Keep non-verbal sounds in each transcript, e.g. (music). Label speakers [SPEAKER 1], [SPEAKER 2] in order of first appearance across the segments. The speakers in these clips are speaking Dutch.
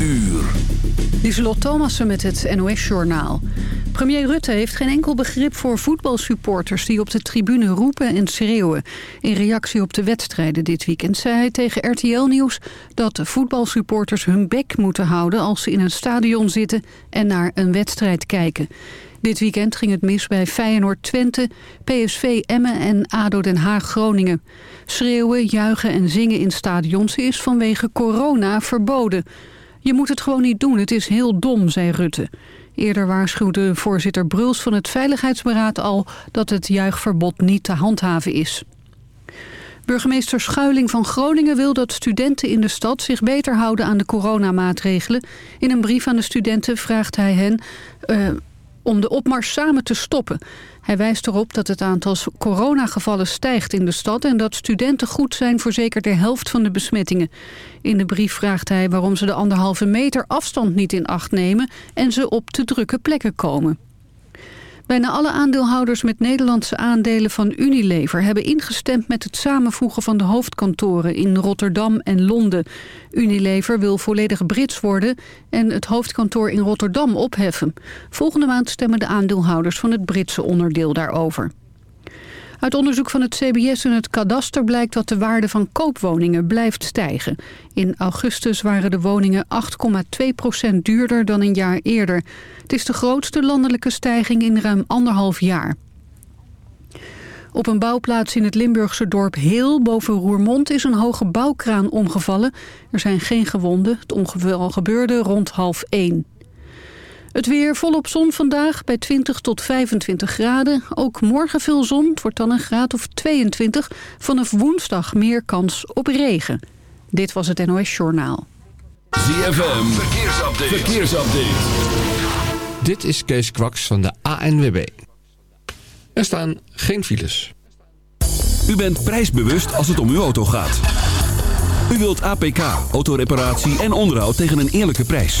[SPEAKER 1] uur.
[SPEAKER 2] Lieselot Thomassen met het NOS-journaal. Premier Rutte heeft geen enkel begrip voor voetbalsupporters... die op de tribune roepen en schreeuwen. In reactie op de wedstrijden dit weekend zei hij tegen RTL Nieuws... dat voetbalsupporters hun bek moeten houden als ze in een stadion zitten... en naar een wedstrijd kijken. Dit weekend ging het mis bij Feyenoord Twente, PSV Emmen en ADO Den Haag Groningen. Schreeuwen, juichen en zingen in stadions is vanwege corona verboden. Je moet het gewoon niet doen, het is heel dom, zei Rutte. Eerder waarschuwde voorzitter Bruls van het Veiligheidsberaad al dat het juichverbod niet te handhaven is. Burgemeester Schuiling van Groningen wil dat studenten in de stad zich beter houden aan de coronamaatregelen. In een brief aan de studenten vraagt hij hen uh, om de opmars samen te stoppen. Hij wijst erop dat het aantal coronagevallen stijgt in de stad... en dat studenten goed zijn voor zeker de helft van de besmettingen. In de brief vraagt hij waarom ze de anderhalve meter afstand niet in acht nemen... en ze op te drukke plekken komen. Bijna alle aandeelhouders met Nederlandse aandelen van Unilever... hebben ingestemd met het samenvoegen van de hoofdkantoren in Rotterdam en Londen. Unilever wil volledig Brits worden en het hoofdkantoor in Rotterdam opheffen. Volgende maand stemmen de aandeelhouders van het Britse onderdeel daarover. Uit onderzoek van het CBS en het kadaster blijkt dat de waarde van koopwoningen blijft stijgen. In augustus waren de woningen 8,2% duurder dan een jaar eerder. Het is de grootste landelijke stijging in ruim anderhalf jaar. Op een bouwplaats in het Limburgse dorp Heel boven Roermond is een hoge bouwkraan omgevallen. Er zijn geen gewonden. Het ongeval gebeurde rond half één. Het weer volop zon vandaag bij 20 tot 25 graden. Ook morgen veel zon, het wordt dan een graad of 22. Vanaf woensdag meer kans op regen. Dit was het NOS Journaal.
[SPEAKER 1] ZFM, verkeersupdate. verkeersupdate.
[SPEAKER 3] Dit is Kees Kwaks van de ANWB. Er staan geen files.
[SPEAKER 1] U bent prijsbewust als het om uw auto gaat. U wilt APK, autoreparatie en onderhoud tegen een eerlijke prijs.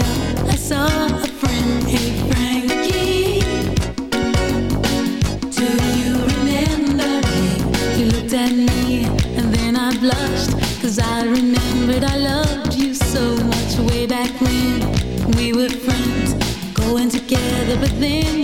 [SPEAKER 4] I saw a friend, hey Frankie. Do you remember looked at me and then I I remembered I loved you so much way back when we were friends, going together, but then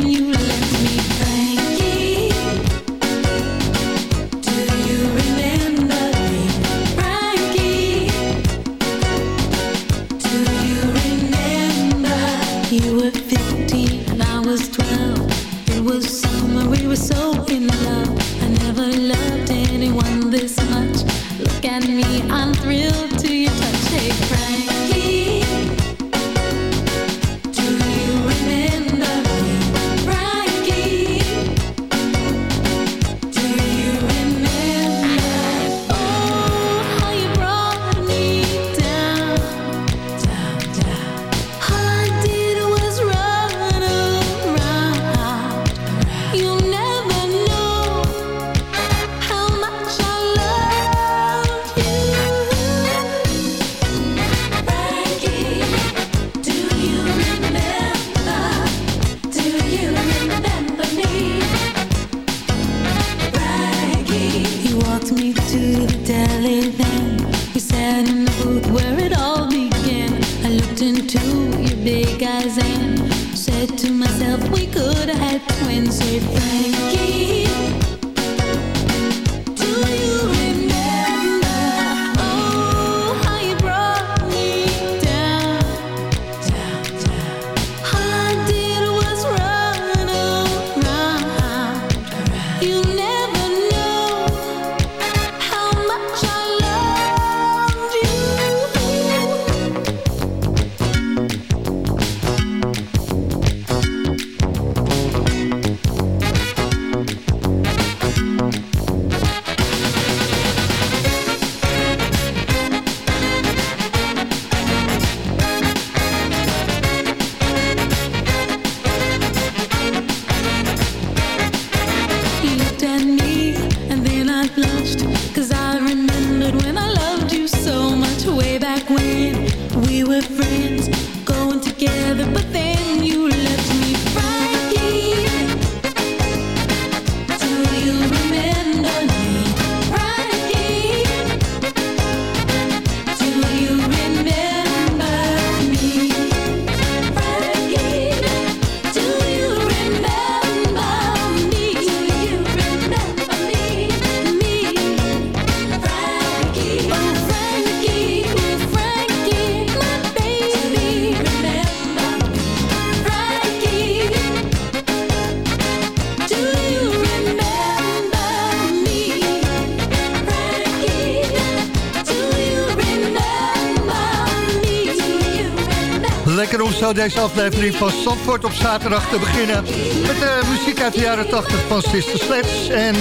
[SPEAKER 5] zo deze aflevering van Zandvoort op zaterdag te beginnen. Met de muziek uit de jaren 80 van Sister Sledge en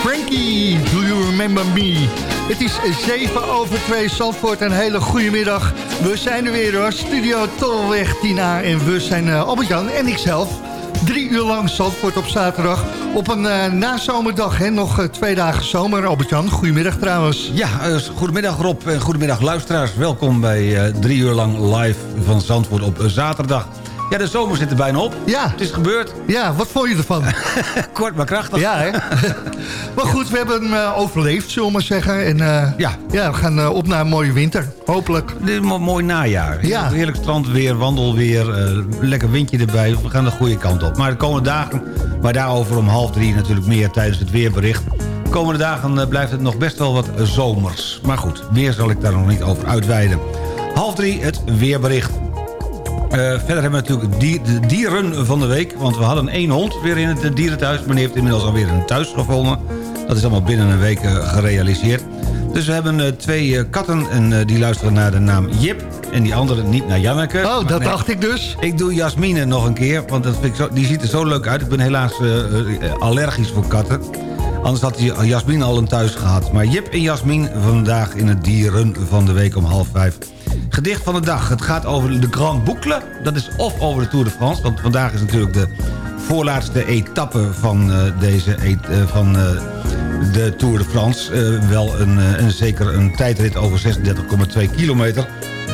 [SPEAKER 5] Frankie, Do You Remember Me? Het is 7 over 2 Zandvoort, een hele goede middag. We zijn er weer hoor, Studio Tolweg Tina en we zijn uh, Albert-Jan en ikzelf. Drie uur lang Zandvoort op zaterdag. Op een uh, nazomerdag, hè? nog uh, twee dagen zomer. Albert-Jan, goedemiddag trouwens.
[SPEAKER 6] Ja, uh, goedemiddag Rob en goedemiddag luisteraars. Welkom bij drie uur lang live van Zandvoort op zaterdag. Ja, de zomer zit er bijna op.
[SPEAKER 5] Ja.
[SPEAKER 6] Het is gebeurd.
[SPEAKER 5] Ja, wat vond je ervan? (laughs)
[SPEAKER 6] Kort maar krachtig.
[SPEAKER 5] Ja, hè? (laughs) maar goed, we hebben hem uh, overleefd, zullen we maar zeggen. En uh,
[SPEAKER 6] ja.
[SPEAKER 5] ja, we gaan uh, op naar een mooie winter, hopelijk.
[SPEAKER 6] Dit is een mooi najaar.
[SPEAKER 5] Ja.
[SPEAKER 6] Heerlijk strandweer, wandelweer, lekker windje erbij. We gaan de goede kant op. Maar de komende dagen, maar daarover om half drie natuurlijk meer tijdens het weerbericht. De komende dagen blijft het nog best wel wat zomers. Maar goed, meer zal ik daar nog niet over uitweiden. Half drie, het weerbericht. Uh, verder hebben we natuurlijk dier, de dieren van de week. Want we hadden één hond weer in het dierenthuis. Meneer heeft inmiddels alweer een thuis gevonden. Dat is allemaal binnen een week uh, gerealiseerd. Dus we hebben uh, twee katten en die luisteren naar de naam Jip. En die andere niet naar Janneke.
[SPEAKER 5] Oh, dat nee, dacht ik dus.
[SPEAKER 6] Ik doe Jasmine nog een keer, want dat vind ik zo, die ziet er zo leuk uit. Ik ben helaas allergisch voor katten. Anders had Jasmine al een thuis gehad. Maar Jip en Jasmine vandaag in het dieren van de week om half vijf. Gedicht van de dag. Het gaat over de Grand Boucle. Dat is of over de Tour de France. Want vandaag is natuurlijk de voorlaatste etappe van, uh, deze et uh, van uh, de Tour de France. wel een, een, zeker een tijdrit over 36,2 kilometer.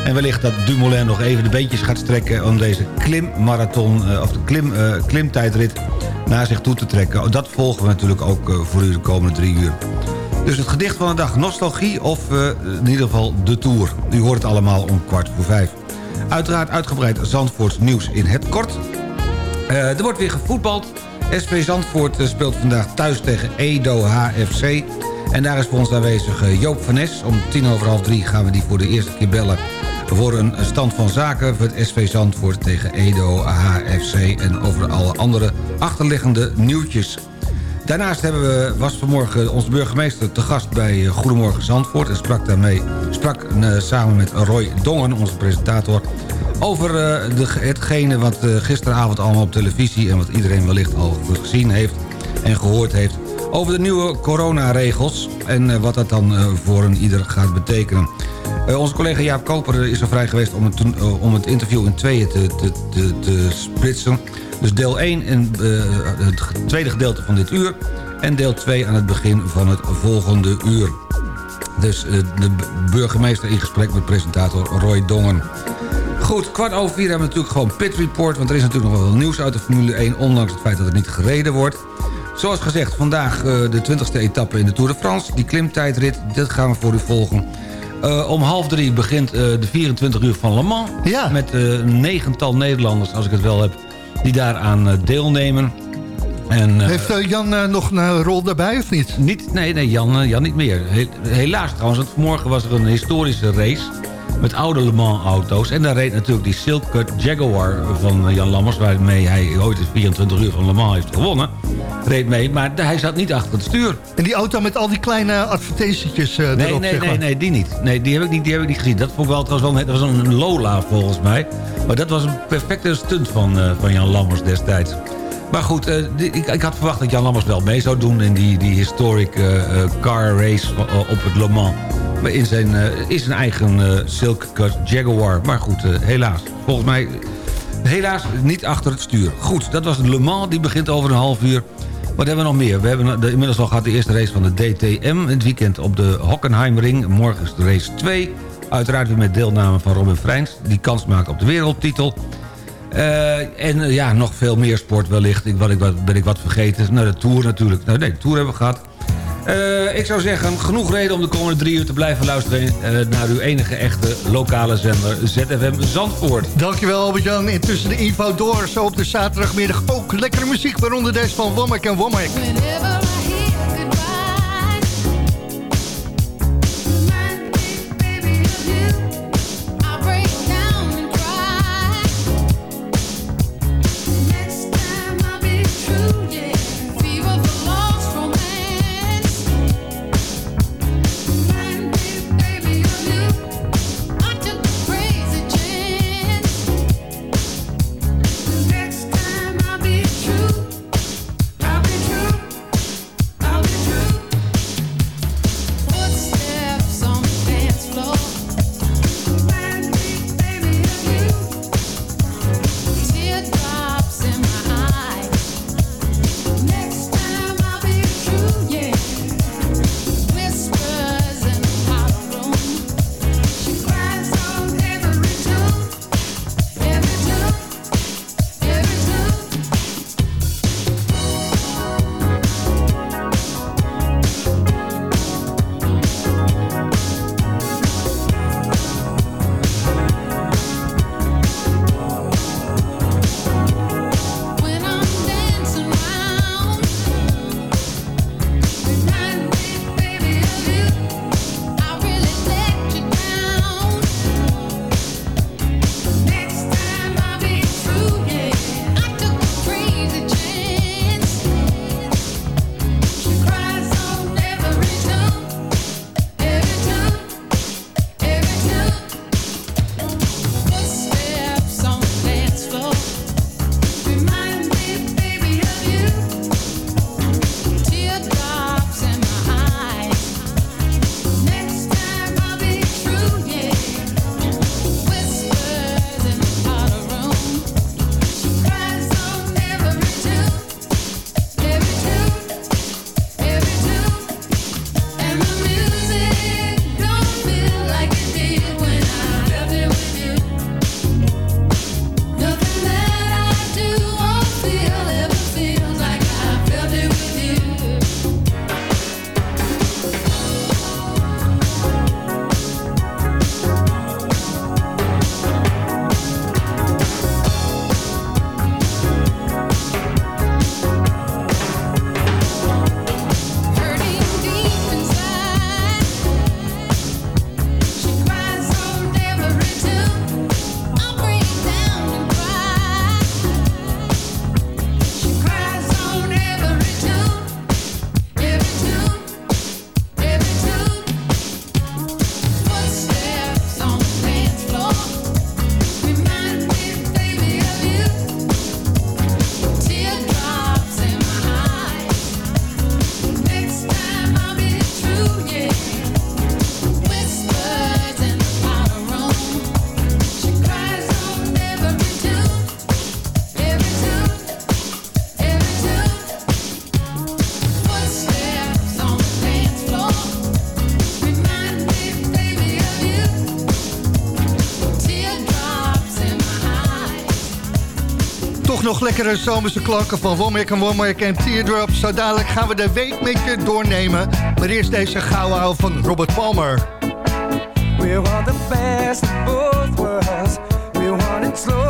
[SPEAKER 6] En wellicht dat Dumoulin nog even de beentjes gaat strekken... om deze klimmarathon, of de klim, klimtijdrit naar zich toe te trekken. Dat volgen we natuurlijk ook voor u de komende drie uur. Dus het gedicht van de dag, nostalgie of uh, in ieder geval de Tour. U hoort het allemaal om kwart voor vijf. Uiteraard uitgebreid Zandvoorts nieuws in het kort. Uh, er wordt weer gevoetbald. SV Zandvoort uh, speelt vandaag thuis tegen Edo HFC. En daar is voor ons aanwezig Joop van Nes. Om tien over half drie gaan we die voor de eerste keer bellen... voor een stand van zaken voor het SV Zandvoort tegen Edo HFC... en over alle andere achterliggende nieuwtjes... Daarnaast we, was vanmorgen onze burgemeester te gast bij Goedemorgen Zandvoort... en sprak daarmee sprak, uh, samen met Roy Dongen, onze presentator... over uh, de, hetgene wat gisteravond allemaal op televisie... en wat iedereen wellicht al gezien heeft en gehoord heeft... over de nieuwe coronaregels en wat dat dan voor een ieder gaat betekenen. onze collega Jaap Koper is er vrij geweest om het, om het interview in tweeën te, te, te, te splitsen... Dus deel 1 in uh, het tweede gedeelte van dit uur... en deel 2 aan het begin van het volgende uur. Dus uh, de burgemeester in gesprek met presentator Roy Dongen. Goed, kwart over vier hebben we natuurlijk gewoon Pit Report... want er is natuurlijk nog wel nieuws uit de Formule 1... ondanks het feit dat het niet gereden wordt. Zoals gezegd, vandaag uh, de 20e etappe in de Tour de France. Die klimtijdrit, dit gaan we voor u volgen. Uh, om half drie begint uh, de 24 uur van Le Mans.
[SPEAKER 5] Ja.
[SPEAKER 6] Met een negental Nederlanders, als ik het wel heb die daaraan deelnemen. En,
[SPEAKER 5] Heeft uh, Jan uh, nog een rol daarbij of niet?
[SPEAKER 6] niet nee, nee Jan, Jan niet meer. He helaas trouwens, want vanmorgen was er een historische race... met oude Le Mans auto's. En daar reed natuurlijk die Silk Cut Jaguar van Jan Lammers... waarmee hij ooit de 24 uur van Le Mans heeft gewonnen. reed mee, maar hij zat niet achter het stuur.
[SPEAKER 7] En die auto met al die kleine advertentietjes uh,
[SPEAKER 6] nee,
[SPEAKER 7] erop,
[SPEAKER 6] nee,
[SPEAKER 7] zeg
[SPEAKER 6] nee,
[SPEAKER 7] maar.
[SPEAKER 6] nee, die niet. Nee, die heb ik niet, die heb ik niet gezien. Dat vond ik wel, was wel, dat was een Lola volgens mij. Maar dat was een perfecte stunt van, uh, van Jan Lammers destijds. Maar goed, die, ik, ik, had verwacht dat Jan Lammers wel mee zou doen... in die, die historic car race op het Le Mans. Maar in zijn, in zijn eigen Silk Cut Jaguar. Maar goed, helaas. Volgens mij helaas niet achter het stuur. Goed, dat was Le Mans, die begint over een half uur. Wat hebben we nog meer? We hebben de, inmiddels al gehad de eerste race van de DTM. Het weekend op de Hockenheimring. Morgen is de race 2. Uiteraard weer met deelname van Robin Freins. Die kans maakt op de wereldtitel. Uh, en uh, ja, nog veel meer sport wellicht. Ik, wat, ik, wat, ben ik wat vergeten? Nou, de Tour natuurlijk. Nou, nee, de Tour hebben we gehad. Uh, ik zou zeggen, genoeg reden om de komende drie uur te blijven luisteren... Uh, naar uw enige echte lokale zender ZFM Zandvoort.
[SPEAKER 7] Dankjewel Albert-Jan. Intussen de info door, zo op de zaterdagmiddag ook lekkere muziek... waaronder deze van Womack en Womack. Nog lekkere zomerse klanken van Womack en Womack en Teardrops. Zo dadelijk gaan we de week met doornemen. Maar eerst deze gouden van Robert Palmer.
[SPEAKER 8] We want the best of worlds. We want it slow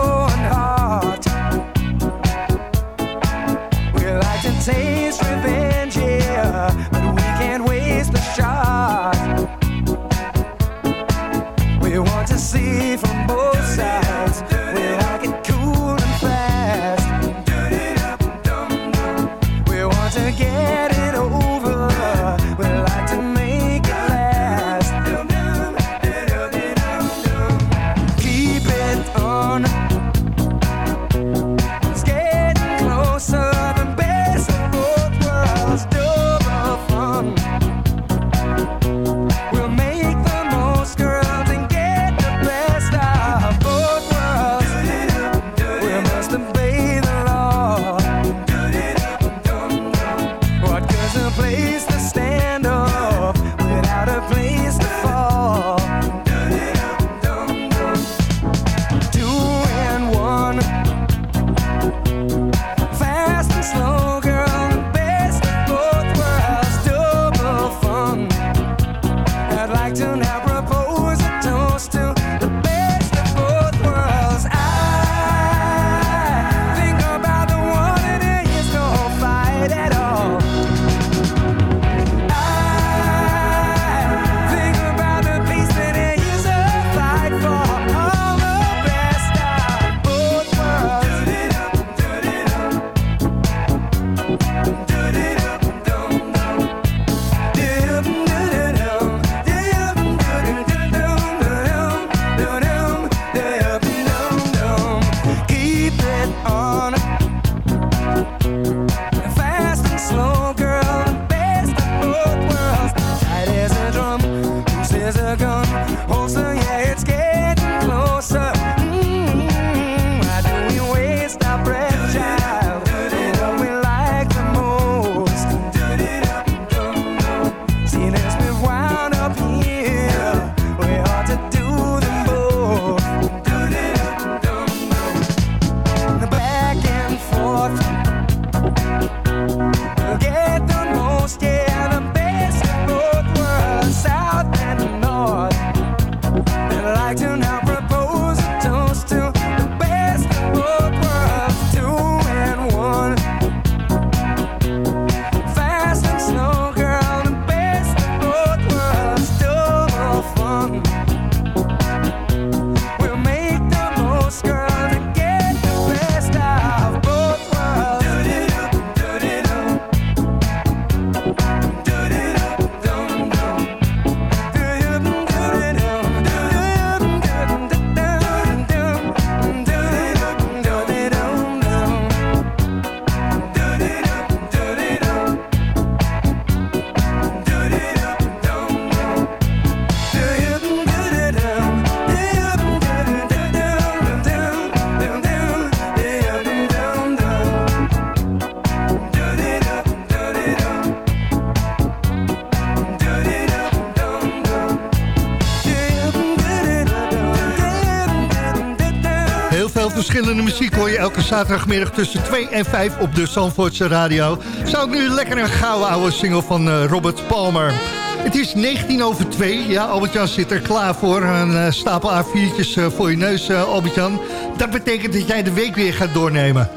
[SPEAKER 5] verschillende muziek hoor je elke zaterdagmiddag tussen 2 en 5 op de Zandvoortse radio. Zou ik nu lekker een gouden oude single van eh, Robert Palmer. Het is 19 over 2. Ja, Albert-Jan zit er klaar voor. Een eh, stapel A4'tjes eh, voor je neus, Albert-Jan. Dat betekent dat jij de week weer gaat doornemen.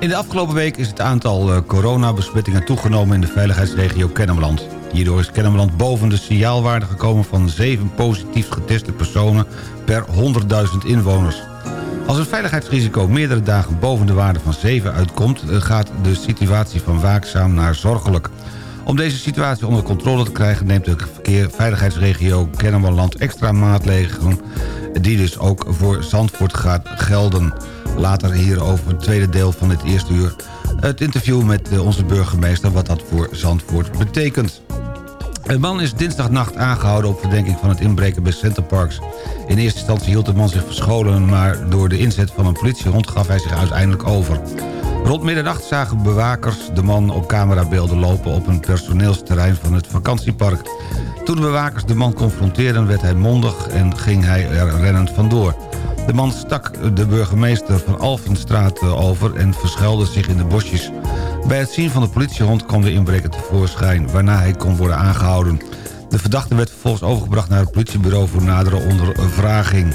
[SPEAKER 6] In de afgelopen week is het aantal coronabesmettingen toegenomen in de veiligheidsregio Kennemerland. Hierdoor is Kennemerland boven de signaalwaarde gekomen van 7 positief geteste personen per 100.000 inwoners. Als een veiligheidsrisico meerdere dagen boven de waarde van 7 uitkomt... eh, gaat de situatie van waakzaam naar zorgelijk. Om deze situatie onder controle te krijgen... neemt de verkeer veiligheidsregio Kennemerland extra maatregelen... die dus ook voor Zandvoort gaat gelden. Later hierover het tweede deel van dit eerste uur... het interview met eh, onze burgemeester... wat dat voor Zandvoort betekent. Een man is dinsdagnacht aangehouden op verdenking van het inbreken bij Centerparks. In eerste instantie hield de man zich verscholen... maar door de inzet van een politiehond gaf hij zich uiteindelijk over. Rond middernacht zagen bewakers de man op camerabeelden lopen... op een personeelsterrein van het vakantiepark. Toen de bewakers de man confronteerden werd hij mondig en ging hij er rennend vandoor. De man stak de burgemeester van Alphenstraat over en verschuilde zich in de bosjes. Bij het zien van de politiehond kwam de inbreker tevoorschijn... waarna hij kon worden aangehouden. De verdachte werd vervolgens overgebracht naar het politiebureau... voor nadere ondervraging.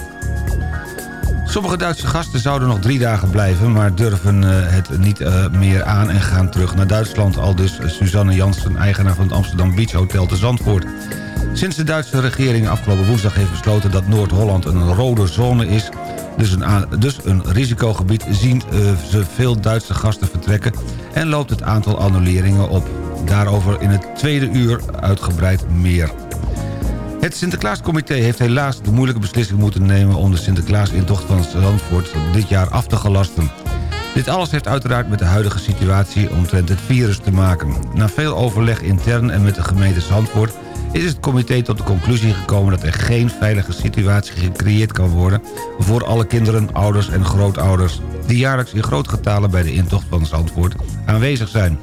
[SPEAKER 6] Sommige Duitse gasten zouden nog drie dagen blijven... maar durven eh, het niet eh, meer aan en gaan terug naar Duitsland. Al dus Suzanne Jansen, eigenaar van het Amsterdam Beach Hotel te Zandvoort. Sinds de Duitse regering afgelopen woensdag heeft besloten... dat Noord-Holland een rode zone is... dus een, dus een risicogebied zien eh, ze veel Duitse gasten vertrekken... en loopt het aantal annuleringen op. Daarover in het tweede uur uitgebreid meer. Het Sinterklaascomité heeft helaas de moeilijke beslissing moeten nemen... om de Sinterklaasintocht van Zandvoort dit jaar af te gelasten. Dit alles heeft uiteraard met de huidige situatie omtrent het virus te maken. Na veel overleg intern en met de gemeente Zandvoort... is het comité tot de conclusie gekomen dat er geen veilige situatie gecreëerd kan worden... voor alle kinderen, ouders en grootouders... die jaarlijks in groot getalen bij de intocht van Zandvoort aanwezig zijn.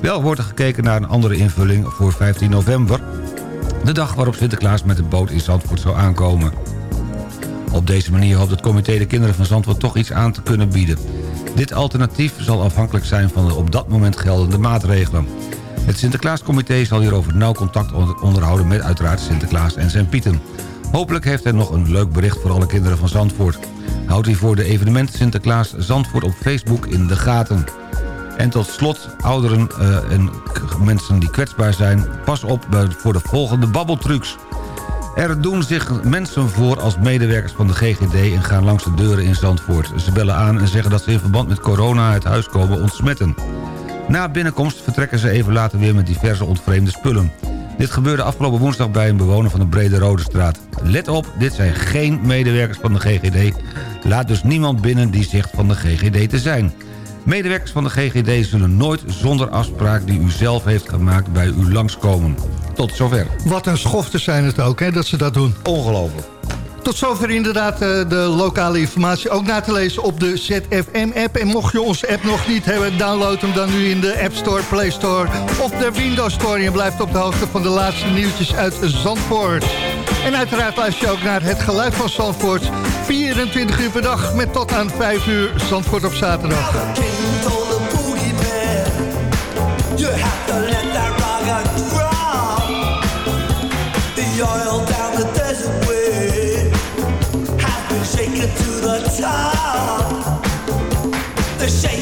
[SPEAKER 6] Wel wordt er gekeken naar een andere invulling voor 15 november... de dag waarop Sinterklaas met de boot in Zandvoort zou aankomen. Op deze manier hoopt het comité de kinderen van Zandvoort toch iets aan te kunnen bieden. Dit alternatief zal afhankelijk zijn van de op dat moment geldende maatregelen. Het Sinterklaascomité zal hierover nauw contact onder- onderhouden met uiteraard Sinterklaas en zijn pieten. Hopelijk heeft hij nog een leuk bericht voor alle kinderen van Zandvoort. Houdt hij voor de evenement Sinterklaas Zandvoort op Facebook in de gaten. En tot slot, ouderen eh, en mensen die kwetsbaar zijn... pas op voor de volgende babbeltrucs. Er doen zich mensen voor als medewerkers van de GGD... en gaan langs de deuren in Zandvoort. Ze bellen aan en zeggen dat ze in verband met corona het huis komen ontsmetten. Na binnenkomst vertrekken ze even later weer met diverse ontvreemde spullen. Dit gebeurde afgelopen woensdag bij een bewoner van de Brede Rode Straat. Let op, dit zijn geen medewerkers van de GGD. Laat dus niemand binnen die zegt van de GGD te zijn. Medewerkers van de GGD zullen nooit zonder afspraak die u zelf heeft gemaakt bij u langskomen. Tot zover.
[SPEAKER 5] Wat een schofte zijn het ook, hè, dat ze dat doen.
[SPEAKER 6] Ongelooflijk.
[SPEAKER 5] Tot zover inderdaad eh, de lokale informatie. Ook na te lezen op de ZFM-app. En mocht je onze app nog niet hebben, download hem dan nu in de App Store, Play Store of de Windows Store. En blijft op de hoogte van de laatste nieuwtjes uit Zandvoort. En uiteraard luister je ook naar het geluid van Zandvoort. 24 uur per dag met tot aan 5 uur Zandvoort op zaterdag.
[SPEAKER 9] Shaking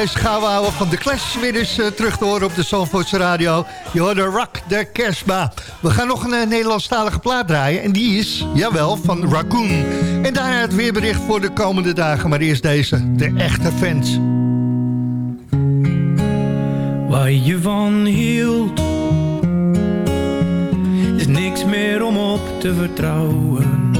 [SPEAKER 5] Eh, deze gouden van de Clash weer eens eh, terug te horen op de Zandvoortse radio. Je hoort de Rock de Kersba. We gaan nog een uh, Nederlandstalige plaat draaien. En die is, jawel, van Raccoon. En daarna het weerbericht voor de komende dagen. Maar eerst deze, de echte fans.
[SPEAKER 10] Waar je van hield Is niks meer om op te vertrouwen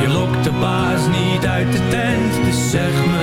[SPEAKER 10] Je lokt de baas niet uit de tent Dus zeg me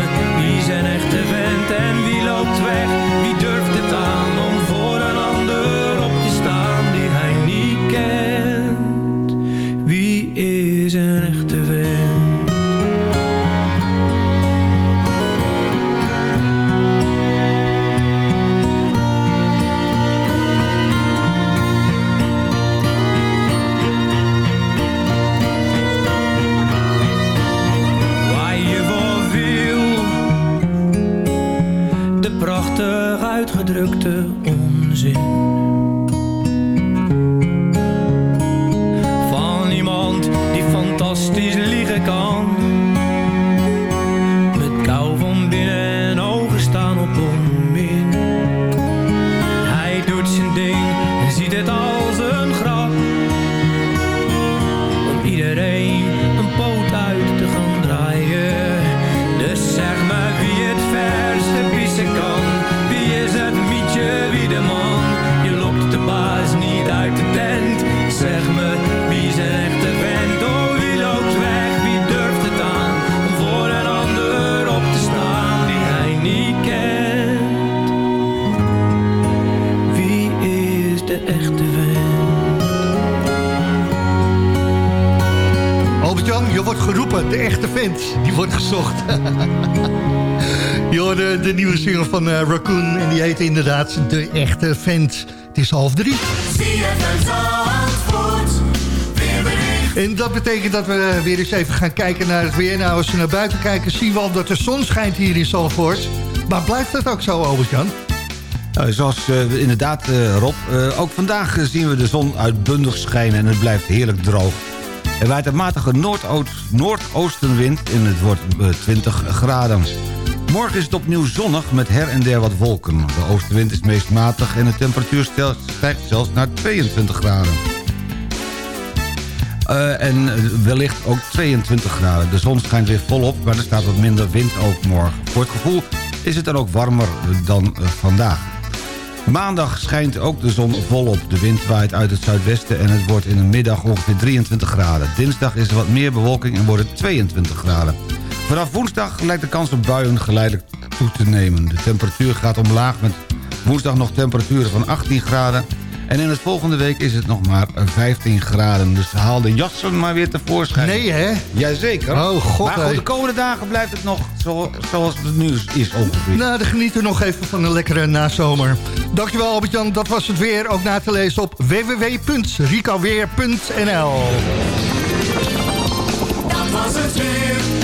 [SPEAKER 5] inderdaad De Echte Vent. Het is half drie. En dat betekent dat we weer eens even gaan kijken naar het weer. Nou, als we naar buiten kijken, zien we al dat de zon schijnt hier in Zandvoort. Maar blijft dat ook zo, Albert-Jan?
[SPEAKER 6] Nou, zoals eh, inderdaad, eh, Rob, eh, ook vandaag zien we de zon uitbundig schijnen en het blijft heerlijk droog. Er waait een matige noordoost, noordoostenwind en het wordt eh, 20 graden. Morgen is het opnieuw zonnig met her en der wat wolken. De oostenwind is meest matig en de temperatuur stijgt zelfs naar 22 graden. Eh, en eh, wellicht ook 22 graden. De zon schijnt weer volop, maar er staat wat minder wind ook morgen. Voor het gevoel is het dan ook warmer dan eh, vandaag. Maandag schijnt ook de zon volop. De wind waait uit het zuidwesten en het wordt in de middag ongeveer 23 graden. Dinsdag is er wat meer bewolking en wordt het 22 graden. Vanaf woensdag lijkt de kans op buien geleidelijk toe te nemen. De temperatuur gaat omlaag met woensdag nog temperaturen van 18 graden... En in het volgende week is het nog maar 15 graden. Dus haal de jassen maar weer tevoorschijn.
[SPEAKER 5] Nee, hè?
[SPEAKER 6] Jazeker.
[SPEAKER 5] Oh, god,
[SPEAKER 6] Maar goed, de komende dagen blijft het nog zo, zoals het nu is ongeveer.
[SPEAKER 5] Nou, dan genieten we nog even van een lekkere nazomer. Dankjewel Albert-Jan, dat was het weer. Ook na te lezen op www.ricoweer.nl
[SPEAKER 8] Dat was het weer.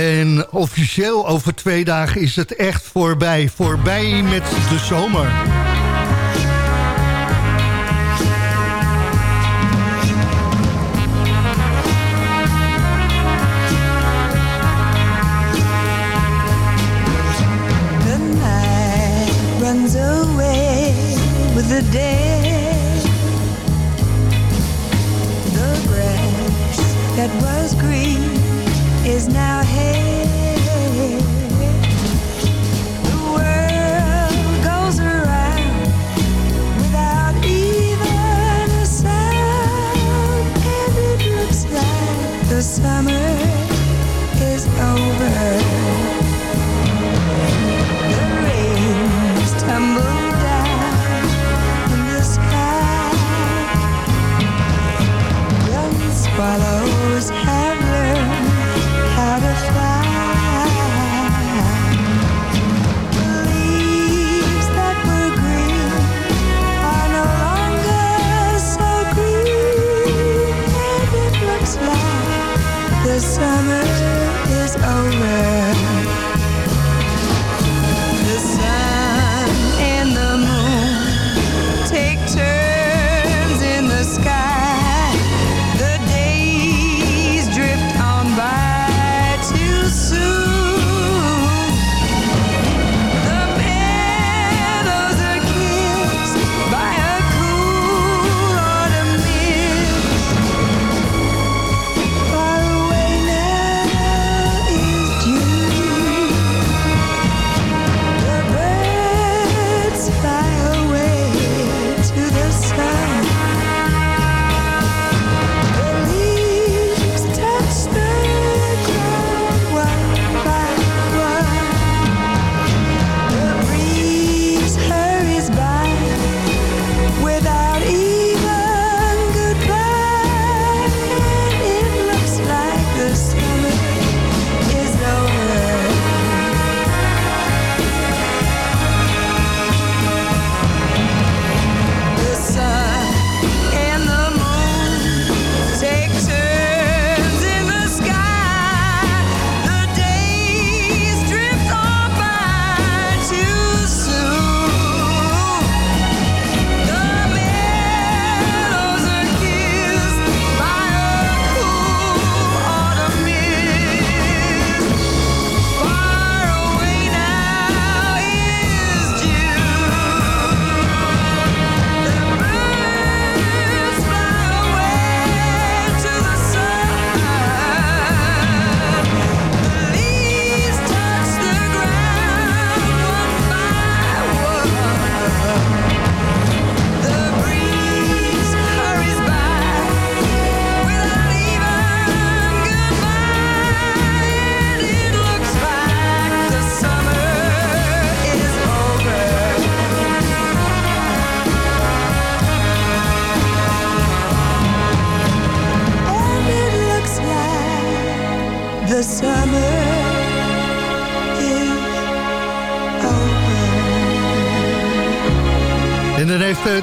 [SPEAKER 5] En officieel over twee dagen is het echt voorbij. Voorbij met de zomer.
[SPEAKER 9] The night runs away with the day. The grass that was is now hay.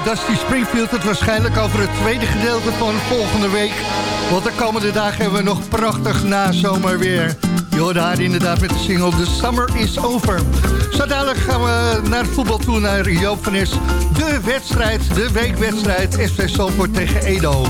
[SPEAKER 5] Dusty Springfield het waarschijnlijk over het tweede gedeelte van volgende week. Want de komende dagen hebben we nog prachtig nazomerweer. Je hoorde haar inderdaad met de single The Summer Is Over. Zo gaan we naar voetbal toe, naar Joop van. De wedstrijd, de weekwedstrijd SV Zandvoort tegen Edo.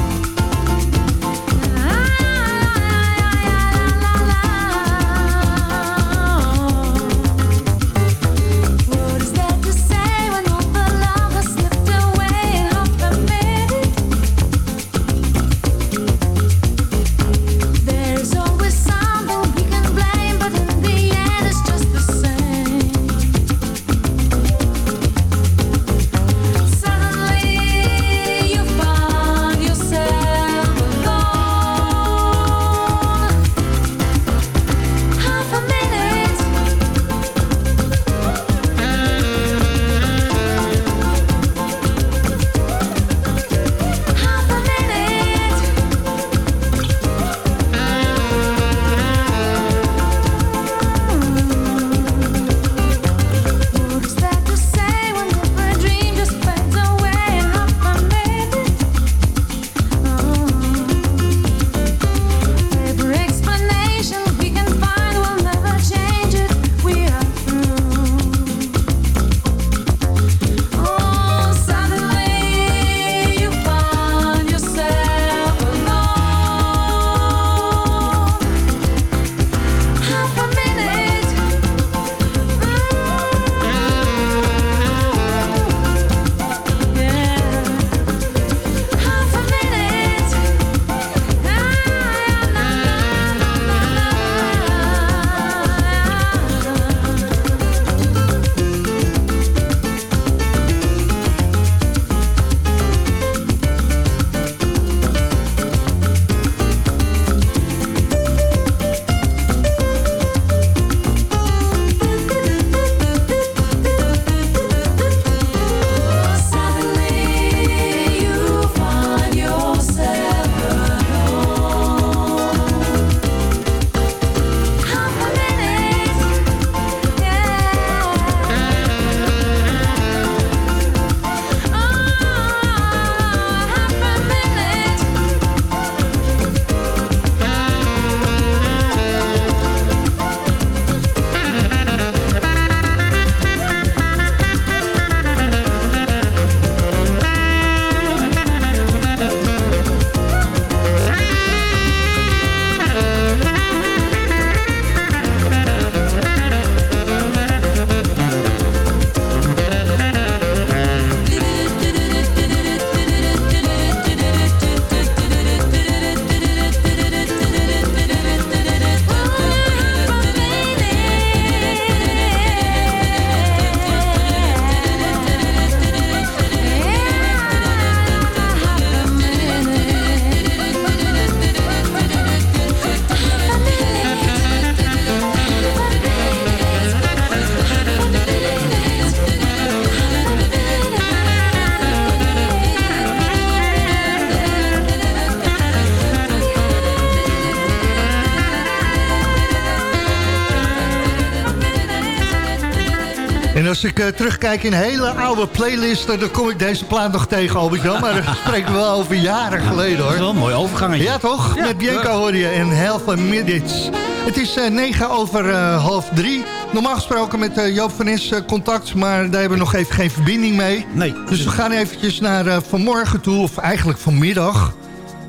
[SPEAKER 5] Terugkijk in hele oude playlisten... dan kom ik deze plaat nog tegen, Albert-Jan. Maar dat spreken we wel over jaren geleden,
[SPEAKER 6] Dat is wel
[SPEAKER 5] hoor.
[SPEAKER 6] een mooi overgangetje.
[SPEAKER 5] Ja, toch?
[SPEAKER 6] Ja.
[SPEAKER 5] Met Bianca hoor je en Half a Minutes. Het is eh, negen over eh, half drie. Normaal gesproken met eh, Joop van Nes eh, contact... maar daar hebben we nog even geen verbinding mee.
[SPEAKER 6] Nee.
[SPEAKER 5] Dus we gaan eventjes naar eh, vanmorgen toe, of eigenlijk vanmiddag...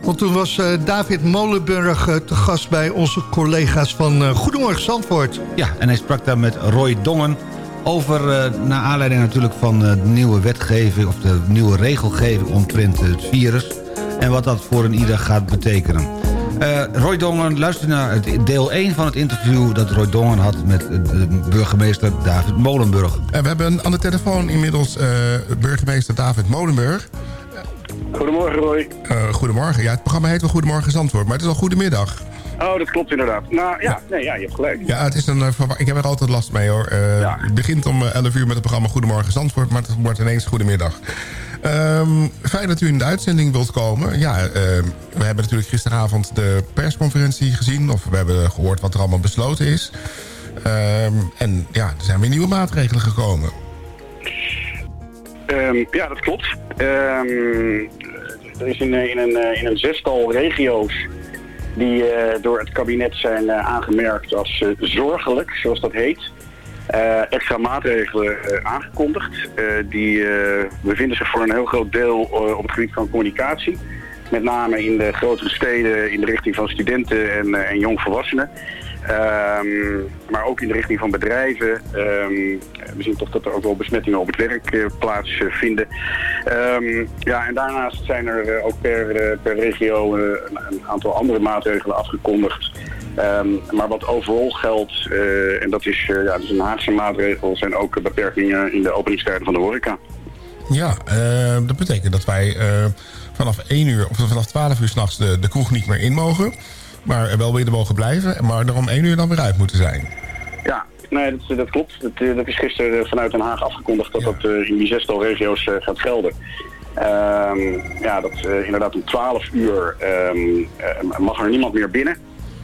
[SPEAKER 5] Want toen was eh, David Molenburg eh, te gast bij onze collega's van eh, Goedemorgen Zandvoort.
[SPEAKER 6] Ja, en hij sprak daar met Roy Dongen over, eh naar aanleiding natuurlijk van eh, de nieuwe wetgeving... of de nieuwe regelgeving omtrent het virus... en wat dat voor een ieder gaat betekenen. Eh, Roy Dongen, luister naar het deel 1 van het interview... dat Roy Dongen had met de burgemeester David Molenburg.
[SPEAKER 11] En we hebben aan de telefoon inmiddels eh, burgemeester David Molenburg.
[SPEAKER 12] Goedemorgen Roy.
[SPEAKER 11] Eh, goedemorgen. Ja, het programma heet wel Goedemorgen Zandvoort, maar het is al Goedemiddag.
[SPEAKER 12] Oh, dat klopt inderdaad. Nou ja, nee, ja je hebt gelijk.
[SPEAKER 11] Ja, het is een, eh, ik heb er altijd last mee hoor. Eh,
[SPEAKER 12] Ja.
[SPEAKER 11] Het begint om eh, 11 uur met het programma Goedemorgen Zandvoort, maar het wordt ineens Goedemiddag. Ehm, fijn dat u in de uitzending wilt komen. Ja, eh, we hebben natuurlijk gisteravond de persconferentie gezien... of we hebben gehoord wat er allemaal besloten is. Ehm, en ja, er zijn weer nieuwe maatregelen gekomen.
[SPEAKER 12] Ehm, ja, dat klopt. Ehm, er is in, eh, in, een, eh, in een zestal regio's die eh, door het kabinet zijn eh, aangemerkt als eh, zorgelijk, zoals dat heet. extra maatregelen aangekondigd. Die bevinden zich voor een heel groot deel op het gebied van communicatie. Met name in de grotere steden in de richting van studenten en, en jongvolwassenen. Ehm, maar ook in de richting van bedrijven. Ehm, we zien toch dat er ook wel besmettingen op het werk eh, plaatsvinden. Ehm, ja, en daarnaast zijn er eh, ook per, eh, per regio een, aantal andere maatregelen afgekondigd. Maar wat overal geldt, en dat is, ja, dat is een Haagse maatregel, zijn ook beperkingen in de openingstijden van de horeca.
[SPEAKER 11] Ja, dat betekent dat wij vanaf 1 uur of vanaf 12 uur s'nachts de, de kroeg niet meer in mogen. Maar wel weer mogen blijven, maar er om 1 uur dan weer uit moeten zijn.
[SPEAKER 12] Ja, nee, dat, dat klopt. Dat, eh, dat is gisteren eh, vanuit Den Haag afgekondigd dat
[SPEAKER 11] Ja.
[SPEAKER 12] dat eh, in die zestal regio's gaat gelden. Ehm, ja, dat inderdaad om 12 uur ehm, eh, mag er niemand meer binnen.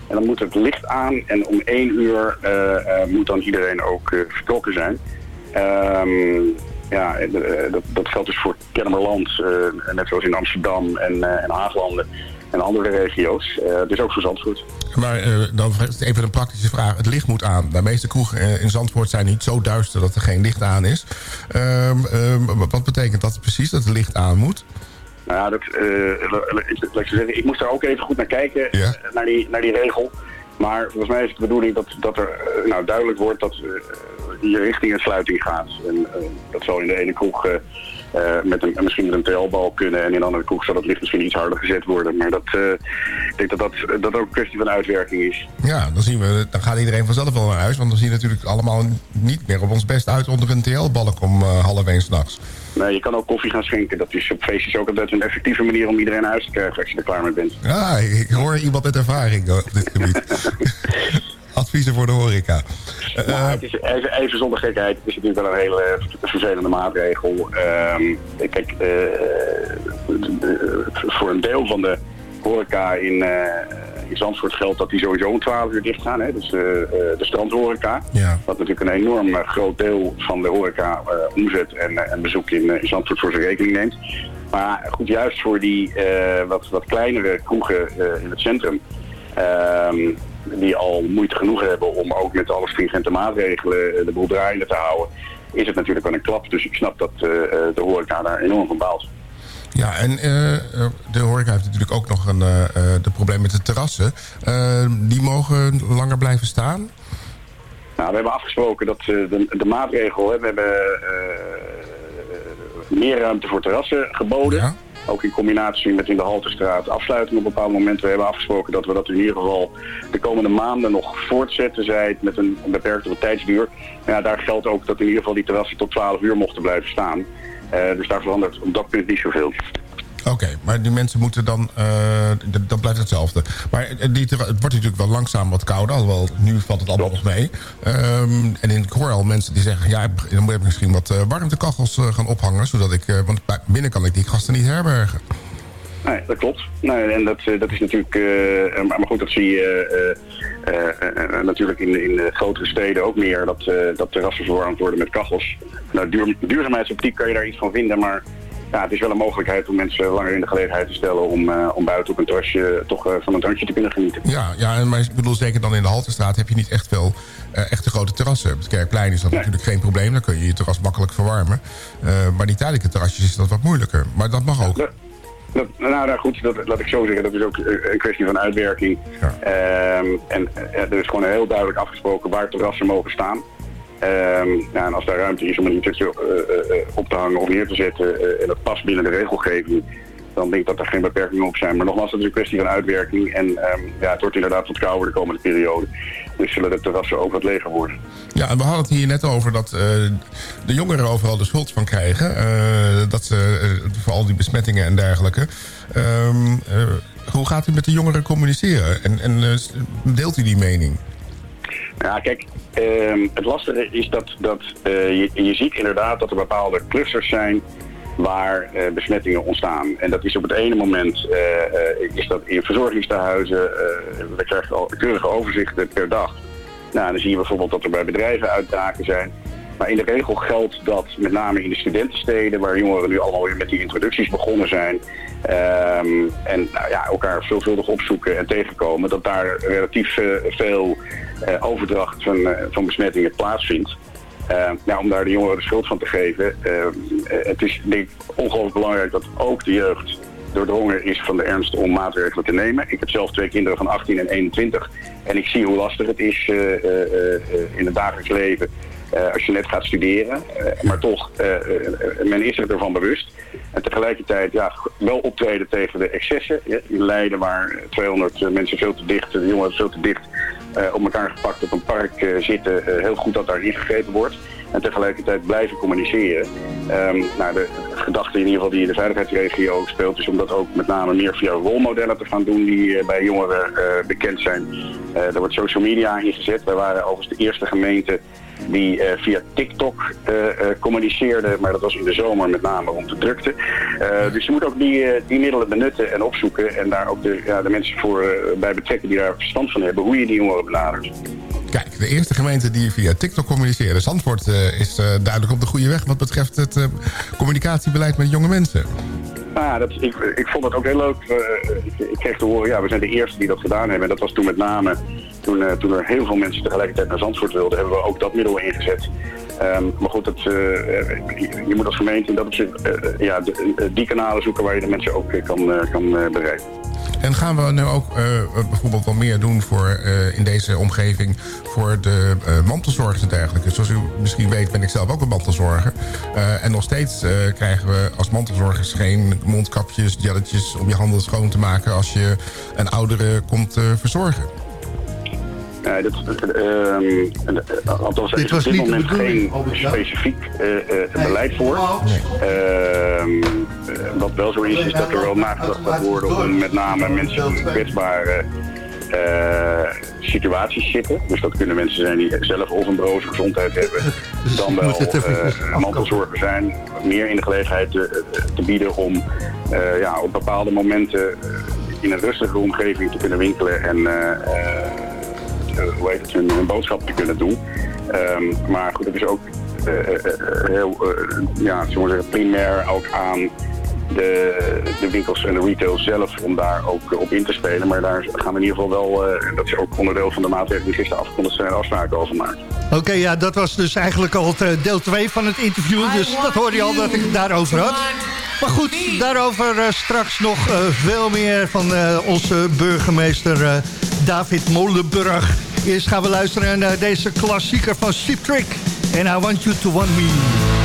[SPEAKER 12] En dan moet het licht aan en om 1 uur moet dan iedereen ook vertrokken zijn. Ehm, ja, dat, dat geldt dus voor Kennemerland, net zoals in Amsterdam en, en Haaglanden en andere regio's. Dus ook voor Zandvoort.
[SPEAKER 11] Maar eh, dan even een praktische vraag. Het licht moet aan. De meeste kroegen eh, in Zandvoort zijn niet zo duister dat er geen licht aan is. Ehm, ehm, wat betekent dat precies, dat het licht aan moet?
[SPEAKER 12] Nou ja, dat, laat ik zeggen, ik moest daar ook even goed naar kijken,
[SPEAKER 11] Ja.
[SPEAKER 12] naar, die, naar die regel. Maar volgens mij is het de bedoeling dat, dat er nou, duidelijk wordt dat die richting een sluiting gaat. En dat zal in de ene kroeg eh, met een, misschien met een TL-bal kunnen en in de andere kroeg zal het licht misschien iets harder gezet worden. Maar dat, eh, ik denk dat dat, dat ook een kwestie van uitwerking is.
[SPEAKER 11] Ja, dan, zien we, dan gaat iedereen vanzelf wel naar huis. Want dan zien we natuurlijk allemaal niet meer op ons best uit onder een TL-balk om eh, half één s'nachts.
[SPEAKER 12] Nee, je kan ook koffie gaan schenken. Dat is op feestjes ook altijd een effectieve manier om iedereen naar huis te krijgen als je er klaar mee bent.
[SPEAKER 11] Ja, ik, ik hoor iemand met ervaring op dit gebied. (laughs) Adviezen voor de horeca.
[SPEAKER 12] Nou, het is even, even zonder gekheid. Het is natuurlijk wel een hele eh, vervelende maatregel. Ehm, kijk, eh, voor een deel van de horeca in, in Zandvoort geldt dat die sowieso om 12 uur dicht gaan. Hè? Dus de strandhoreca.
[SPEAKER 11] Ja.
[SPEAKER 12] Wat natuurlijk een enorm groot deel van de horeca omzet en, en bezoek in, in Zandvoort voor zijn rekening neemt. Maar goed, juist voor die wat, wat kleinere kroegen in het centrum. ehm, die al moeite genoeg hebben om ook met alle stringente maatregelen eh, de boel draaiende te houden, is het natuurlijk wel een klap. Dus ik snap dat eh, eh, de horeca daar enorm van baalt.
[SPEAKER 11] Ja, en de horeca heeft natuurlijk ook nog een de probleem met de terrassen. Die mogen langer blijven staan.
[SPEAKER 12] Nou, we hebben afgesproken dat de, de maatregel, hè, we hebben meer ruimte voor terrassen geboden.
[SPEAKER 11] Ja.
[SPEAKER 12] Ook in combinatie met in de Halterstraat afsluiting op bepaalde momenten. We hebben afgesproken dat we dat in ieder geval de komende maanden nog voortzetten, zij het met een beperktere tijdsduur. Ja, daar geldt ook dat in ieder geval die terrassen tot 12 uur mochten blijven staan. Eh, dus daar verandert op dat punt niet zoveel.
[SPEAKER 11] Oké, maar die mensen moeten dan... eh, d- dan blijft hetzelfde. Maar eh, die het wordt natuurlijk wel langzaam wat kouder. Alhoewel, nu valt het allemaal nog mee. Ehm, en ik hoor al mensen die zeggen... ja, dan moet ik misschien wat eh, warmtekachels gaan ophangen. Zodat ik... want binnen kan ik die gasten niet herbergen.
[SPEAKER 12] Nee, dat klopt. Nee, en dat, dat is natuurlijk... maar, maar goed, dat zie je natuurlijk in, in grotere steden ook meer. Dat, dat terrassen verwarmd worden met kachels. Nou, duur, duurzaamheidsoptiek kan je daar iets van vinden, maar... Ja, het is wel een mogelijkheid om mensen langer in de gelegenheid te stellen om, eh, om buiten op een terrasje toch eh, van een drankje te kunnen genieten.
[SPEAKER 11] Ja, ja maar ik bedoel, zeker dan in de Haltestraat heb je niet echt veel eh, echte grote terrassen. Op het Kerkplein is dat natuurlijk geen probleem. Dan kun je je terras makkelijk verwarmen. Maar die tijdelijke terrasjes is dat wat moeilijker. Maar dat mag ook.
[SPEAKER 12] Dat, nou, nou goed, dat, laat ik zo zeggen. Dat is ook een kwestie van uitwerking. Ehm, en er is gewoon heel duidelijk afgesproken waar terrassen mogen staan. Ehm, ja, en als daar ruimte is om een iets op te hangen of neer te zetten eh, en dat past binnen de regelgeving, dan denk ik dat er geen beperkingen op zijn. Maar nogmaals, dat is een kwestie van uitwerking. En ehm, ja, het wordt inderdaad wat kouder de komende periode. Dus zullen de terrassen ook wat leger worden.
[SPEAKER 11] Ja, en we hadden het hier net over dat eh, de jongeren overal de schuld van krijgen. Eh, dat ze, eh, voor al die besmettingen en dergelijke. Ehm, eh, hoe gaat u met de jongeren communiceren? En, en eh, deelt u die mening?
[SPEAKER 12] Ja, kijk, ehm, het lastige is dat, dat eh, je, ziet inderdaad dat er bepaalde clusters zijn waar eh, besmettingen ontstaan. En dat is op het ene moment eh, is dat in verzorgingstehuizen. eh, we krijgen al keurige overzichten per dag. Nou, dan zie je bijvoorbeeld dat er bij bedrijven uitbraken zijn. Maar in de regel geldt dat met name in de studentensteden, waar jongeren nu allemaal weer met die introducties begonnen zijn. ehm, en nou ja, elkaar veelvuldig opzoeken en tegenkomen, dat daar relatief eh, veel eh, overdracht van, eh, van besmettingen plaatsvindt. Eh, ja, om daar de jongeren de schuld van te geven. eh, eh, het is denk ik ongelooflijk belangrijk dat ook de jeugd doordrongen is van de ernst om maatregelen te nemen. Ik heb zelf twee kinderen van 18 en 21 en ik zie hoe lastig het is in het dagelijks leven eh, als je net gaat studeren. Eh, maar toch, eh, men is zich ervan bewust. En tegelijkertijd ja, wel optreden tegen de excessen. In Leiden waar 200 mensen veel te dicht, de jongeren veel te dicht op elkaar gepakt op een park zitten. heel goed dat daar ingegrepen wordt. En tegelijkertijd blijven communiceren. Nou, de gedachte in ieder geval die in de veiligheidsregio ook speelt... is om dat ook met name meer via rolmodellen te gaan doen... die bij jongeren bekend zijn. Er wordt social media ingezet. Wij waren overigens de eerste gemeente die eh, via TikTok eh, communiceerde, maar dat was in de zomer met name rond de drukte. Dus je moet ook die, die middelen benutten en opzoeken en daar ook de, ja, de mensen voor bij betrekken die daar verstand van hebben, hoe je die jongeren benadert.
[SPEAKER 11] Kijk, de eerste gemeente die via TikTok communiceren. Zandvoort is duidelijk op de goede weg wat betreft het communicatiebeleid met jonge mensen.
[SPEAKER 12] Nou ja, dat, ik, ik vond het ook heel leuk. Ik, ik kreeg te horen, ja, we zijn de eerste die dat gedaan hebben. En dat was toen met name, toen, eh, toen er heel veel mensen tegelijkertijd naar Zandvoort wilden, hebben we ook dat middel ingezet. Ehm, maar goed, eh, je, moet als gemeente dat eh, ja, die kanalen zoeken waar je de mensen ook kan, kan bereiken.
[SPEAKER 11] En gaan we nu ook bijvoorbeeld wel meer doen voor, in deze omgeving voor de mantelzorgers en dergelijke? Zoals u misschien weet ben ik zelf ook een mantelzorger. En nog steeds krijgen we als mantelzorgers geen mondkapjes, jelletjes om je handen schoon te maken als je een oudere komt verzorgen.
[SPEAKER 12] Ja, dat, ehm, eh, althans, er
[SPEAKER 5] Dit
[SPEAKER 12] is op dit moment geen specifiek eh, eh, beleid voor. Ehm, eh, wat wel zo is, is dat er wel nagedacht gaat worden om met name mensen die in kwetsbare eh, situaties zitten. Dus dat kunnen mensen zijn die zelf of een broze gezondheid hebben, (laughs) dan wel eh,
[SPEAKER 5] afkappen.
[SPEAKER 12] mantelzorger zijn. Meer in de gelegenheid te, te bieden om eh, ja, op bepaalde momenten eh, in een rustige omgeving te kunnen winkelen en eh, eh, eh, hoe heet het, hun, hun boodschap te kunnen doen. Ehm, maar goed, het is ook eh, eh, eh, heel, eh, ja, zullen we zeggen, primair ook aan de, de winkels en de retail zelf om daar ook eh, op in te spelen. Maar daar gaan we in ieder geval wel, eh, en dat is ook onderdeel van de maatregelen die gisteren afgekondigd zijn, afspraken over maken.
[SPEAKER 5] Oké, ja, dat was dus eigenlijk al het eh, deel 2 van het interview. Dus dat hoorde je al dat ik het daarover had. Maar goed, daarover eh, straks nog eh, veel meer van eh, onze burgemeester David Molenburg. Eerst gaan we luisteren naar deze klassieker van Sheep Trick. En I Want You To Want Me.
[SPEAKER 4] I want you to want me.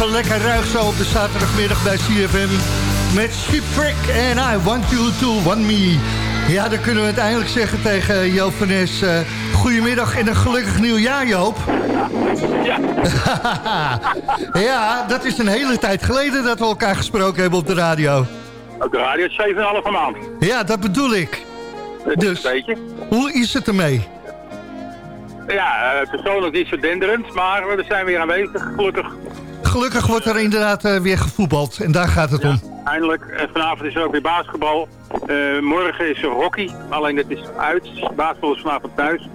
[SPEAKER 5] Even lekker ruig zo op de zaterdagmiddag bij CFM. Met Shipwreck en I Want You To Want Me. Ja, dan kunnen we het eindelijk zeggen tegen Joop van Nes. eh, goedemiddag en een gelukkig nieuwjaar, Joop. Ja. (laughs) ja, dat is een hele tijd geleden dat we elkaar gesproken hebben op de radio.
[SPEAKER 13] Op de radio is 7,5 maand.
[SPEAKER 5] Ja, dat bedoel ik.
[SPEAKER 13] Dat
[SPEAKER 5] Dus.
[SPEAKER 13] is een beetje.
[SPEAKER 5] Hoe is het ermee?
[SPEAKER 13] Ja, eh, persoonlijk niet zo denderend, maar we zijn weer aanwezig, gelukkig.
[SPEAKER 5] Gelukkig wordt er inderdaad eh, weer gevoetbald en daar gaat het om.
[SPEAKER 13] Eindelijk. En vanavond is er ook weer basketbal. Eh, morgen is er hockey, alleen dat is uit. Basketbal is vanavond thuis.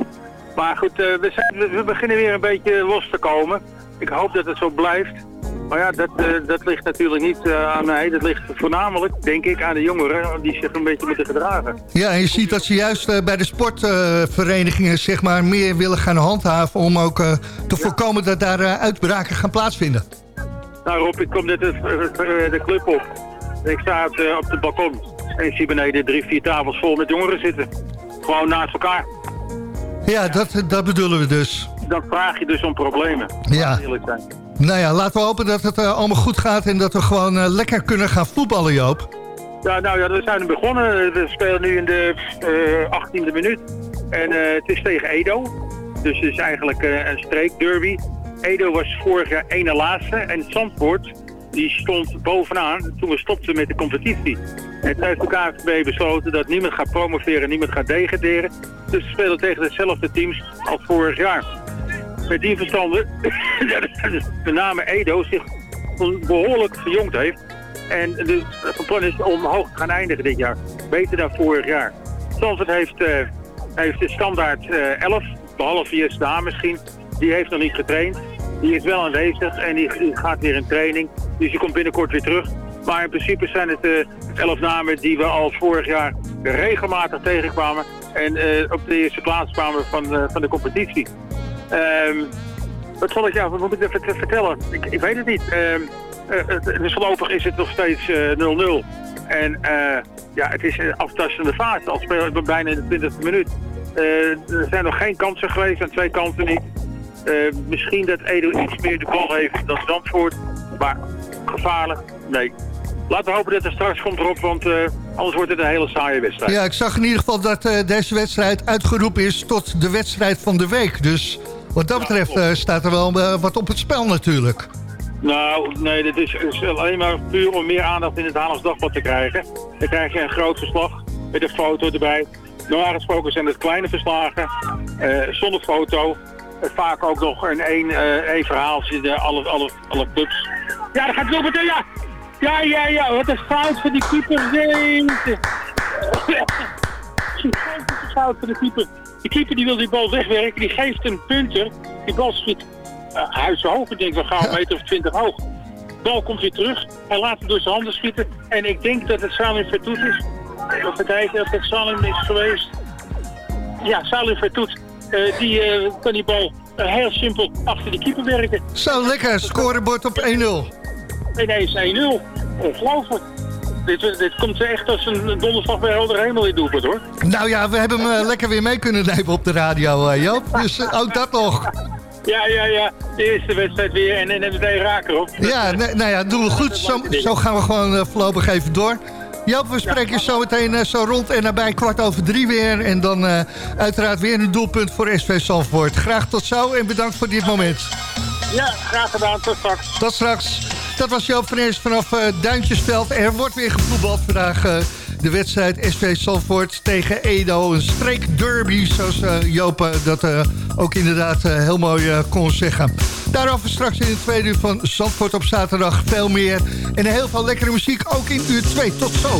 [SPEAKER 13] Maar goed, eh, we, zijn, we beginnen weer een beetje los te komen. Ik hoop dat het zo blijft. Maar ja, dat, eh, dat ligt natuurlijk niet eh, aan mij. Dat ligt voornamelijk, denk ik, aan de jongeren die zich een beetje moeten gedragen.
[SPEAKER 5] Ja, en je ziet dat ze juist eh, bij de sportverenigingen zeg maar, meer willen gaan handhaven... om ook te voorkomen dat daar uitbraken gaan plaatsvinden.
[SPEAKER 13] Nou Rob, ik kom net de, club op. Ik sta op, het balkon. En ik zie beneden drie, vier tafels vol met jongeren zitten. Gewoon naast elkaar.
[SPEAKER 5] Ja, dat, dat bedoelen we dus.
[SPEAKER 13] Dan vraag je dus om problemen.
[SPEAKER 5] Ja.
[SPEAKER 13] Eerlijk zijn.
[SPEAKER 5] Nou ja, laten we hopen dat het eh, allemaal goed gaat... en dat we gewoon eh, lekker kunnen gaan voetballen, Joop.
[SPEAKER 13] Ja, nou ja, we zijn begonnen. We spelen nu in de eh 18e minuut. En het is tegen Edo. Dus het is eigenlijk een streekderby. Edo was vorig jaar ene laatste. En Zandvoort, die stond bovenaan toen we stopten met de competitie. En toen heeft de KNVB besloten dat niemand gaat promoveren, niemand gaat degraderen. Dus we spelen tegen dezelfde teams als vorig jaar. Met die verstanden, (coughs) met name Edo zich behoorlijk verjongd heeft. En de het plan is om hoog te gaan eindigen dit jaar. Beter dan vorig jaar. Zandvoort heeft, eh, heeft de standaard eh 11, behalve Jes Daan misschien. Die heeft nog niet getraind. Die is wel aanwezig en die, gaat weer in training. Dus die komt binnenkort weer terug. Maar in principe zijn het eh 11 namen die we al vorig jaar regelmatig tegenkwamen. En op de eerste plaats kwamen van, van de competitie. Ehm, wat zal ik jou, wat moet ik even te vertellen? Ik, ik weet het niet. Eh, het- dus voorlopig is het nog steeds eh, 0-0. En eh, ja, het is een aftastende vaart. Al spelen we bijna in de 20e minuut. Eh, er zijn nog geen kansen geweest, aan twee kanten niet. Eh, misschien dat Edo iets meer de bal heeft dan Zandvoort. Maar gevaarlijk? Nee. Laten we hopen dat er straks komt erop, want eh, anders wordt het een hele saaie wedstrijd.
[SPEAKER 5] Ja, ik zag in ieder geval dat eh, deze wedstrijd uitgeroepen is tot de wedstrijd van de week. Dus wat dat betreft eh, staat er wel eh, wat op het spel natuurlijk.
[SPEAKER 13] Nou, nee, dit is, is alleen maar puur om meer aandacht in het Haarlems Dagblad te krijgen. Dan krijg je een groot verslag met een foto erbij. Normaal gesproken zijn het kleine verslagen, eh, zonder foto. Vaak ook nog een één, eh, één verhaaltje, de, alle, alle, alle clubs. Ja, dat gaat wel meteen, ja! Ja, ja, ja, wat een fout van die keeper. Jeetje. (laughs) Gigantische fout van de keeper. Die keeper die wil die bal wegwerken, die geeft een punter. Die bal schiet uh, huishoog. Ik denk, we gaan een meter of twintig hoog. De bal komt weer terug. Hij laat het door zijn handen schieten. En ik denk dat het Salim Vertoet is. Even kijken of het Salim is geweest. Ja, Salim Vertoet. eh, die eh, kan die bal eh, heel simpel achter die keeper werken.
[SPEAKER 5] Zo, lekker. Scorebord op 1-0.
[SPEAKER 13] Ineens 1-0. Ongelooflijk. Dit, dit komt echt als een donderslag bij helder hemel in doelpunt hoor.
[SPEAKER 5] Nou ja, we hebben hem eh, lekker weer mee kunnen nemen op de radio, eh, Joop. Dus eh, ook dat nog.
[SPEAKER 13] Ja, ja, ja. De eerste wedstrijd weer en, en, en meteen raken op.
[SPEAKER 5] Ja, nee, nou ja, doen we goed. Zo, zo gaan we gewoon voorlopig even door. Joop, we spreken je zo meteen zo rond en nabij kwart over drie weer. En dan uiteraard weer een doelpunt voor SV Zandvoort. Graag tot zo en bedankt voor dit moment.
[SPEAKER 13] Ja, graag gedaan. Tot straks.
[SPEAKER 5] Tot straks. Dat was Joop van Eerst vanaf eh, Duintjesveld. Er wordt weer gevoetbald vandaag. eh, de wedstrijd SV Zandvoort tegen Edo. Een streekderby, zoals eh, Joop dat ook inderdaad heel mooi kon zeggen. Daarover straks in het tweede uur van Zandvoort op zaterdag veel meer. En heel veel lekkere muziek, ook in uur 2. Tot zo.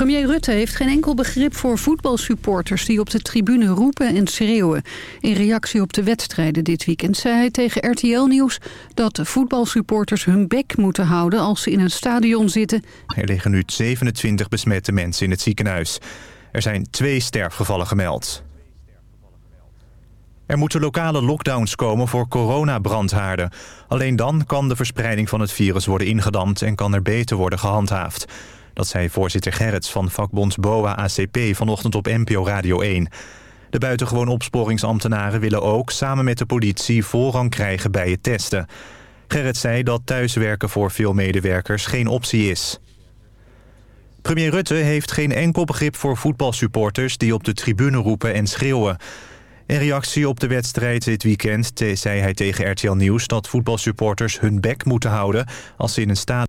[SPEAKER 2] Premier Rutte heeft geen enkel begrip voor voetbalsupporters... die op de tribune roepen en schreeuwen. In reactie op de wedstrijden dit weekend zei hij tegen RTL Nieuws... dat voetbalsupporters hun bek moeten houden als ze in een stadion zitten...
[SPEAKER 14] Er liggen nu 27 besmette mensen in het ziekenhuis. Er zijn twee sterfgevallen gemeld. Er moeten lokale lockdowns komen voor coronabrandhaarden. Alleen dan kan de verspreiding van het virus worden ingedamd... en kan er beter worden gehandhaafd. Dat zei voorzitter Gerrits van vakbond BOA-ACP vanochtend op NPO Radio 1. De buitengewoon opsporingsambtenaren willen ook samen met de politie voorrang krijgen bij het testen. Gerrits zei dat thuiswerken voor veel medewerkers geen optie is. Premier Rutte heeft geen enkel begrip voor voetbalsupporters... die op de tribune roepen en schreeuwen. In reactie op de wedstrijd dit weekend zei hij tegen RTL Nieuws... dat voetbalsupporters hun bek moeten houden als ze in een staat...